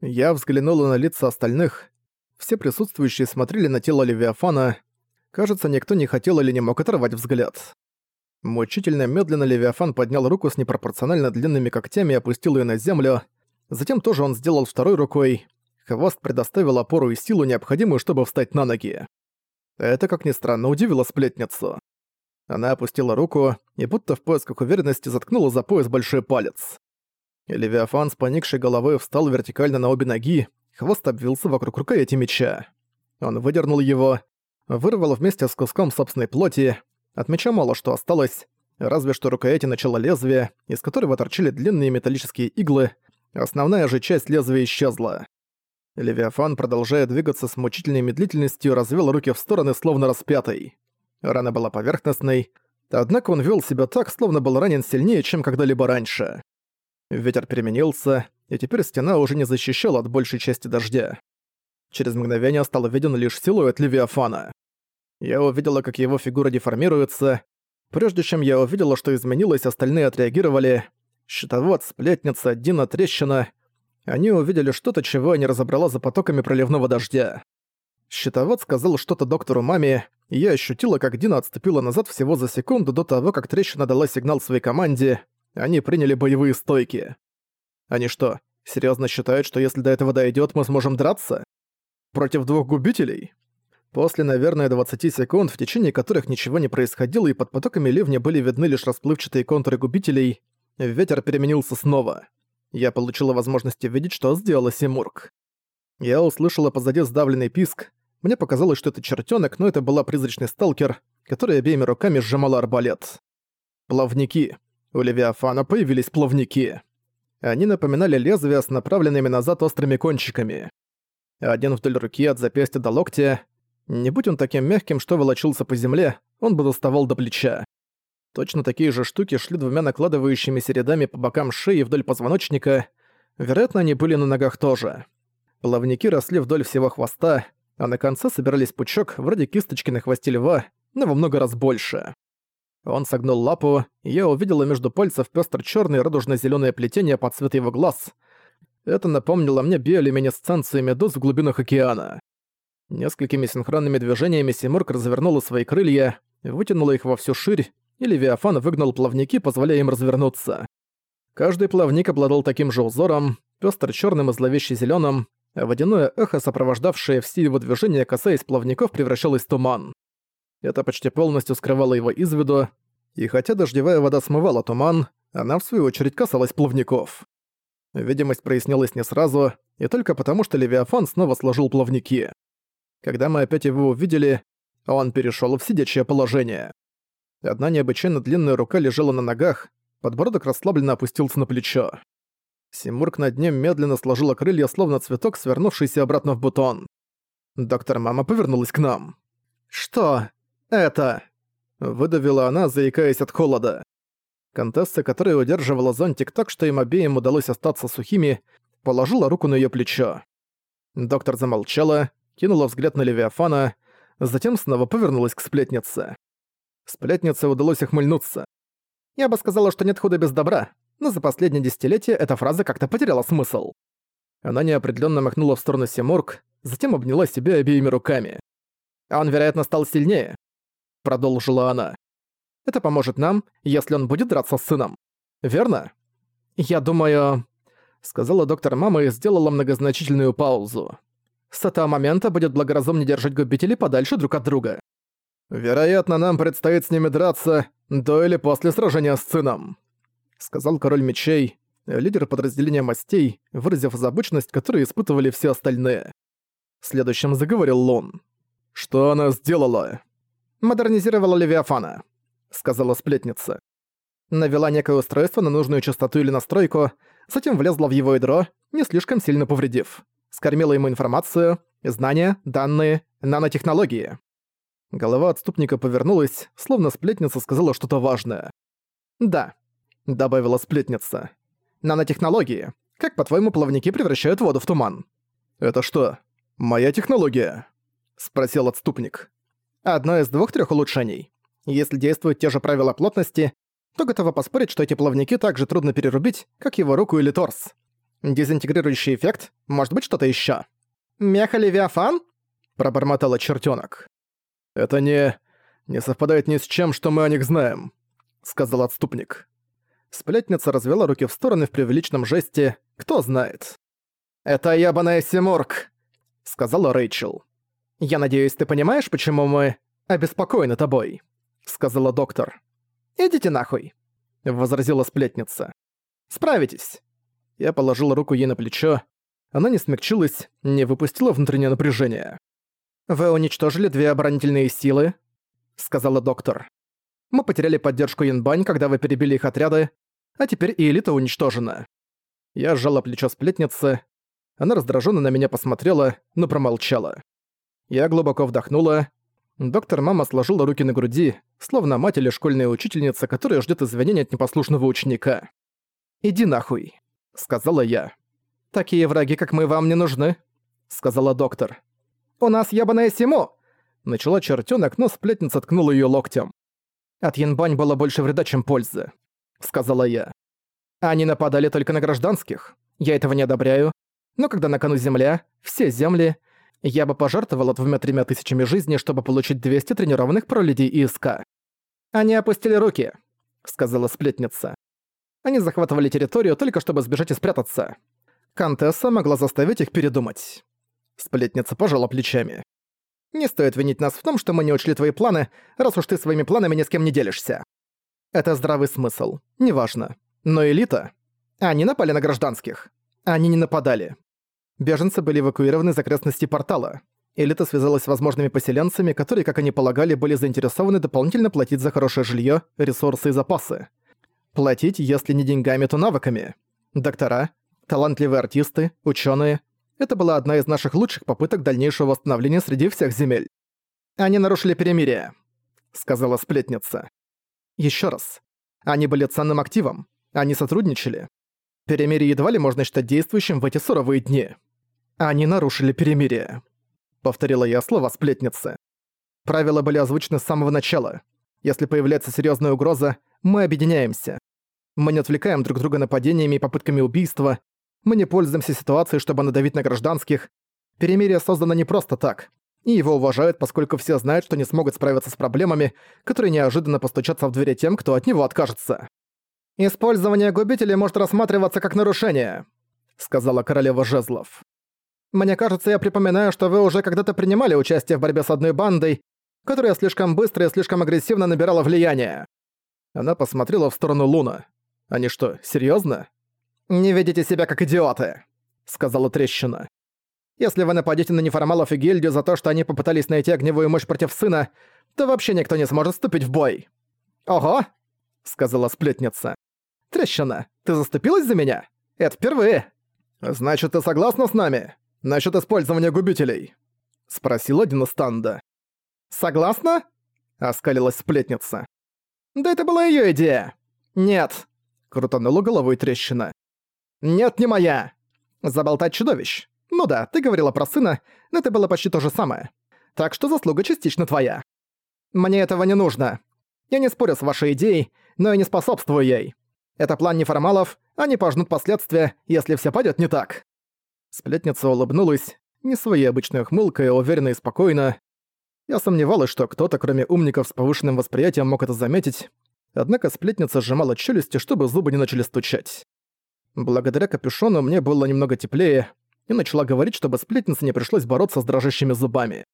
Я взглянула на лица остальных. Все присутствующие смотрели на тело Левиафана. Кажется, никто не хотел или не мог оторвать взгляд. Мучительно медленно Левиафан поднял руку с непропорционально длинными когтями и опустил ее на землю. Затем тоже он сделал второй рукой. Хвост предоставил опору и силу, необходимую, чтобы встать на ноги. Это, как ни странно, удивило сплетницу. Она опустила руку и будто в поисках уверенности заткнула за пояс большой палец. Левиафан с поникшей головой встал вертикально на обе ноги, хвост обвился вокруг рукояти меча. Он выдернул его, вырвал вместе с куском собственной плоти, от меча мало что осталось, разве что рукояти начала лезвия, из которого торчали длинные металлические иглы, основная же часть лезвия исчезла. Левиафан, продолжая двигаться с мучительной медлительностью, развел руки в стороны, словно распятый. Рана была поверхностной, однако он вел себя так, словно был ранен сильнее, чем когда-либо раньше. Ветер переменился, и теперь стена уже не защищала от большей части дождя. Через мгновение стал виден лишь силуэт Левиафана. Я увидела, как его фигура деформируется. Прежде чем я увидела, что изменилось, остальные отреагировали. Щитовод, сплетница, Дина, трещина. Они увидели что-то, чего я не разобрала за потоками проливного дождя. Щитовод сказал что-то доктору маме, и я ощутила, как Дина отступила назад всего за секунду до того, как трещина дала сигнал своей команде. Они приняли боевые стойки. Они что, серьезно считают, что если до этого дойдет, мы сможем драться? Против двух губителей? После, наверное, 20 секунд, в течение которых ничего не происходило и под потоками ливня были видны лишь расплывчатые контуры губителей, ветер переменился снова. Я получила возможность видеть, что сделала Симург. Я услышала позади сдавленный писк, мне показалось, что это чертёнок, но это была призрачный сталкер, который обеими руками сжимала арбалет. Плавники. У Левиафана появились плавники. Они напоминали лезвия с направленными назад острыми кончиками. Один вдоль руки от запястья до локтя. Не будь он таким мягким, что волочился по земле, он бы доставал до плеча. Точно такие же штуки шли двумя накладывающимися рядами по бокам шеи вдоль позвоночника. Вероятно, они были на ногах тоже. Плавники росли вдоль всего хвоста, а на конце собирались пучок, вроде кисточки на хвосте льва, но во много раз больше. Он согнул лапу, и я увидела между пальцев пёстро чёрное радужно-зелёное плетение под цвет его глаз. Это напомнило мне биолюминесценцию медуз в глубинах океана. Несколькими синхронными движениями Симург развернула свои крылья, вытянула их во всю ширь, и Левиафан выгнал плавники, позволяя им развернуться. Каждый плавник обладал таким же узором, пёстро чёрным и зловеще зелёным, водяное эхо, сопровождавшее все его движения, касаясь плавников, превращалось в туман. Это почти полностью скрывало его из виду, и хотя дождевая вода смывала туман, она в свою очередь касалась плавников. Видимость прояснилась не сразу, и только потому, что Левиафан снова сложил плавники. Когда мы опять его увидели, он перешёл в сидячее положение. Одна необычайно длинная рука лежала на ногах, подбородок расслабленно опустился на плечо. Симург над ним медленно сложила крылья, словно цветок, свернувшийся обратно в бутон. Доктор Мама повернулась к нам. «Что это?» Выдавила она, заикаясь от холода. Контесса, которая удерживала зонтик так, что им обеим удалось остаться сухими, положила руку на её плечо. Доктор замолчала, кинула взгляд на Левиафана, затем снова повернулась к сплетнице. Сплетнице удалось охмыльнуться. «Я бы сказала, что нет худа без добра, но за последнее десятилетие эта фраза как-то потеряла смысл. Она неопределенно махнула в сторону Симург, затем обняла себя обеими руками. «А он, вероятно, стал сильнее», — продолжила она. «Это поможет нам, если он будет драться с сыном. Верно?» «Я думаю...» — сказала доктор мама и сделала многозначительную паузу. «С этого момента будет благоразумнее держать губителей подальше друг от друга. Вероятно, нам предстоит с ними драться до или после сражения с сыном» сказал король мечей, лидер подразделения мастей, выразив озабоченность, которую испытывали все остальные. Следующим заговорил Лон. «Что она сделала?» «Модернизировала Левиафана», — сказала сплетница. Навела некое устройство на нужную частоту или настройку, затем влезла в его ядро, не слишком сильно повредив. Скормила ему информацию, знания, данные, нанотехнологии. Голова отступника повернулась, словно сплетница сказала что-то важное. «Да, добавила сплетница. «Нанотехнологии. Как, по-твоему, плавники превращают воду в туман?» «Это что, моя технология?» — спросил отступник. «Одно из двух-трех улучшений. Если действуют те же правила плотности, то готова поспорить, что эти плавники так же трудно перерубить, как его руку или торс. Дезинтегрирующий эффект? Может быть, что-то ещё? Меха-левиафан? Пробормотала чертёнок. Это не... не совпадает ни с чем, что мы о них знаем, сказал отступник. Сплетница развела руки в стороны в преувеличенном жесте «Кто знает?». «Это ябаная Симург», — сказала Рэйчел. «Я надеюсь, ты понимаешь, почему мы обеспокоены тобой», — сказала доктор. «Идите нахуй», — возразила сплетница. «Справитесь». Я положил руку ей на плечо. Она не смягчилась, не выпустила внутреннее напряжение. «Вы уничтожили две оборонительные силы», — сказала доктор. «Мы потеряли поддержку Янбань, когда вы перебили их отряды, а теперь и элита уничтожена». Я сжала плечо сплетницы. Она раздраженно на меня посмотрела, но промолчала. Я глубоко вдохнула. Доктор Мама сложила руки на груди, словно мать или школьная учительница, которая ждет извинения от непослушного ученика. «Иди нахуй», — сказала я. «Такие враги, как мы, вам не нужны», — сказала доктор. «У нас ебаное Симо!» Начала чертёнок, но сплетница ткнула её локтем. «От Янбань было больше вреда, чем пользы», — сказала я. «Они нападали только на гражданских. Я этого не одобряю. Но когда на кону земля, все земли, я бы пожертвовала двумя-тремя тысячами жизней, чтобы получить 200 тренированных пролюдей ИСК». «Они опустили руки», — сказала сплетница. Они захватывали территорию только чтобы сбежать и спрятаться. Кантесса могла заставить их передумать. Сплетница пожала плечами. «Не стоит винить нас в том, что мы не учли твои планы, раз уж ты своими планами ни с кем не делишься. Это здравый смысл, неважно. Но элита... Они напали на гражданских. Они не нападали. Беженцы были эвакуированы из окрестностей портала. Элита связалась с возможными поселенцами, которые, как они полагали, были заинтересованы дополнительно платить за хорошее жилье, ресурсы и запасы. Платить, если не деньгами, то навыками. Доктора, талантливые артисты, ученые. Это была одна из наших лучших попыток дальнейшего восстановления среди всех земель. Они нарушили перемирие, сказала сплетница. Еще раз. Они были ценным активом. Они сотрудничали. Перемирие едва ли можно считать действующим в эти суровые дни. Они нарушили перемирие. Повторила я слова сплетницы. Правила были озвучены с самого начала. Если появляется серьезная угроза, мы объединяемся. Мы не отвлекаем друг друга нападениями и попытками убийства. Мы не пользуемся ситуацией, чтобы надавить на гражданских. Перемирие создано не просто так. И его уважают, поскольку все знают, что не смогут справиться с проблемами, которые неожиданно постучатся в двери тем, кто от него откажется. «Использование губителей может рассматриваться как нарушение», — сказала королева Жезлов. «Мне кажется, я припоминаю, что вы уже когда-то принимали участие в борьбе с одной бандой, которая слишком быстро и слишком агрессивно набирала влияние». Она посмотрела в сторону Луна. Они что, серьезно? «Не ведите себя как идиоты», — сказала трещина. «Если вы нападете на неформалов и гильдию за то, что они попытались найти огневую мощь против сына, то вообще никто не сможет вступить в бой». «Ого!» — сказала сплетница. «Трещина, ты заступилась за меня? Это впервые!» «Значит, ты согласна с нами? Насчет использования губителей?» — спросил один из станда. «Согласна?» — оскалилась сплетница. «Да это была её идея!» «Нет!» Крутанула головой трещина. «Нет, не моя!» «Заболтать чудовищ. Ну да, ты говорила про сына, но это было почти то же самое. Так что заслуга частично твоя. Мне этого не нужно. Я не спорю с вашей идеей, но и не способствую ей. Это план неформалов, они пожнут последствия, если все пойдет не так». Сплетница улыбнулась, не своей обычной ухмылкой, а уверенно и спокойно. Я сомневалась, что кто-то, кроме умников с повышенным восприятием, мог это заметить, Однако сплетница сжимала челюсти, чтобы зубы не начали стучать. Благодаря капюшону мне было немного теплее, и начала говорить, чтобы сплетнице не пришлось бороться с дрожащими зубами.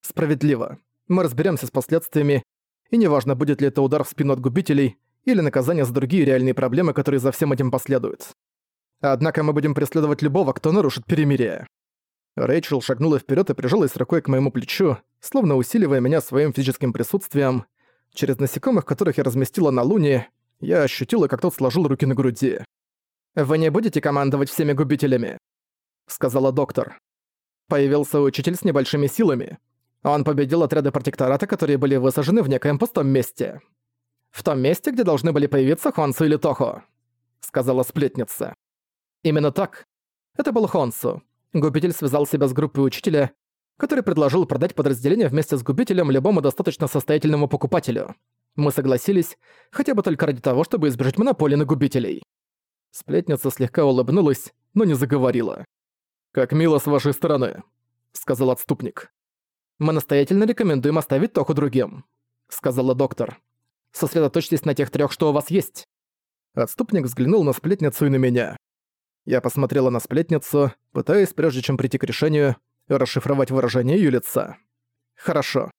Справедливо. Мы разберемся с последствиями, и неважно, будет ли это удар в спину от губителей или наказание за другие реальные проблемы, которые за всем этим последуют. Однако мы будем преследовать любого, кто нарушит перемирие. Рэйчел шагнула вперед и прижалась рукой к моему плечу, словно усиливая меня своим физическим присутствием. Через насекомых, которых я разместила на Луне, я ощутила, как тот сложил руки на груди. «Вы не будете командовать всеми губителями?» — сказала доктор. Появился учитель с небольшими силами. Он победил отряды протектората, которые были высажены в некоем пустом месте. «В том месте, где должны были появиться Хонсу или Тохо», — сказала сплетница. Именно так. Это был Хонсу. Губитель связал себя с группой учителя который предложил продать подразделение вместе с губителем любому достаточно состоятельному покупателю. Мы согласились, хотя бы только ради того, чтобы избежать монополии на губителей. Сплетница слегка улыбнулась, но не заговорила. «Как мило с вашей стороны», — сказал отступник. «Мы настоятельно рекомендуем оставить Тоху другим», — сказала доктор. «Сосредоточьтесь на тех трех, что у вас есть». Отступник взглянул на сплетницу и на меня. Я посмотрела на сплетницу, пытаясь, прежде чем прийти к решению, расшифровать выражение её лица. «Хорошо.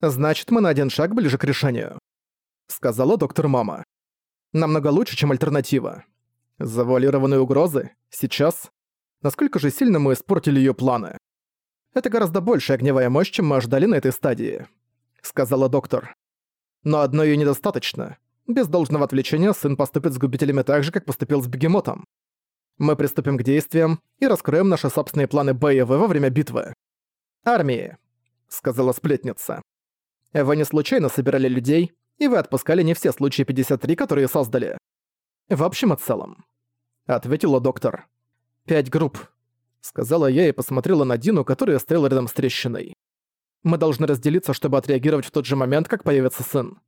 Значит, мы на один шаг ближе к решению», — сказала доктор Мама. «Намного лучше, чем альтернатива. Завуалированные угрозы? Сейчас? Насколько же сильно мы испортили её планы? Это гораздо большая огневая мощь, чем мы ожидали на этой стадии», — сказала доктор. «Но одно её недостаточно. Без должного отвлечения сын поступит с губителями так же, как поступил с бегемотом. Мы приступим к действиям и раскроем наши собственные планы Б В во время битвы. «Армии», — сказала сплетница. «Вы не случайно собирали людей, и вы отпускали не все случаи 53, которые создали. В общем и целом», — ответила доктор. «Пять групп», — сказала я и посмотрела на Дину, которая стояла рядом с трещиной. «Мы должны разделиться, чтобы отреагировать в тот же момент, как появится сын.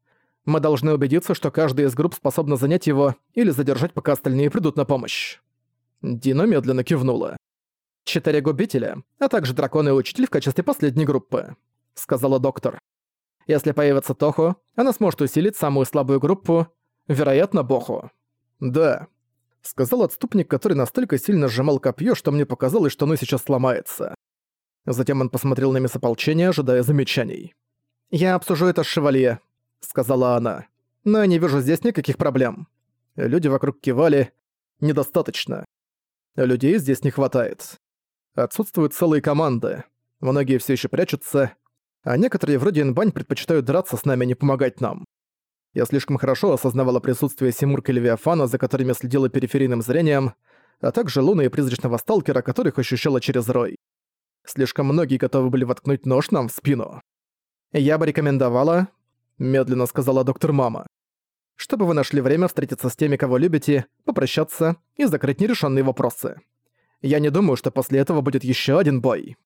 Мы должны убедиться, что каждая из групп способна занять его или задержать, пока остальные придут на помощь». Дина медленно кивнула. «Четыре губителя, а также дракон и учитель в качестве последней группы», — сказала доктор. «Если появится Тоху, она сможет усилить самую слабую группу, вероятно, Боху». «Да», — сказал отступник, который настолько сильно сжимал копье, что мне показалось, что оно сейчас сломается. Затем он посмотрел на месополчение, ожидая замечаний. «Я обсужу это с шевалье», — сказала она. «Но я не вижу здесь никаких проблем». Люди вокруг кивали. «Недостаточно. Людей здесь не хватает. Отсутствуют целые команды. Многие все еще прячутся, а некоторые вроде Инбань предпочитают драться с нами, а не помогать нам. Я слишком хорошо осознавала присутствие Симурка и Левиафана, за которыми следила периферийным зрением, а также Луны и призрачного сталкера, которых ощущала через Рой. Слишком многие готовы были воткнуть нож нам в спину. «Я бы рекомендовала», — медленно сказала доктор Мама, «чтобы вы нашли время встретиться с теми, кого любите, попрощаться и закрыть нерешенные вопросы. Я не думаю, что после этого будет еще один бой».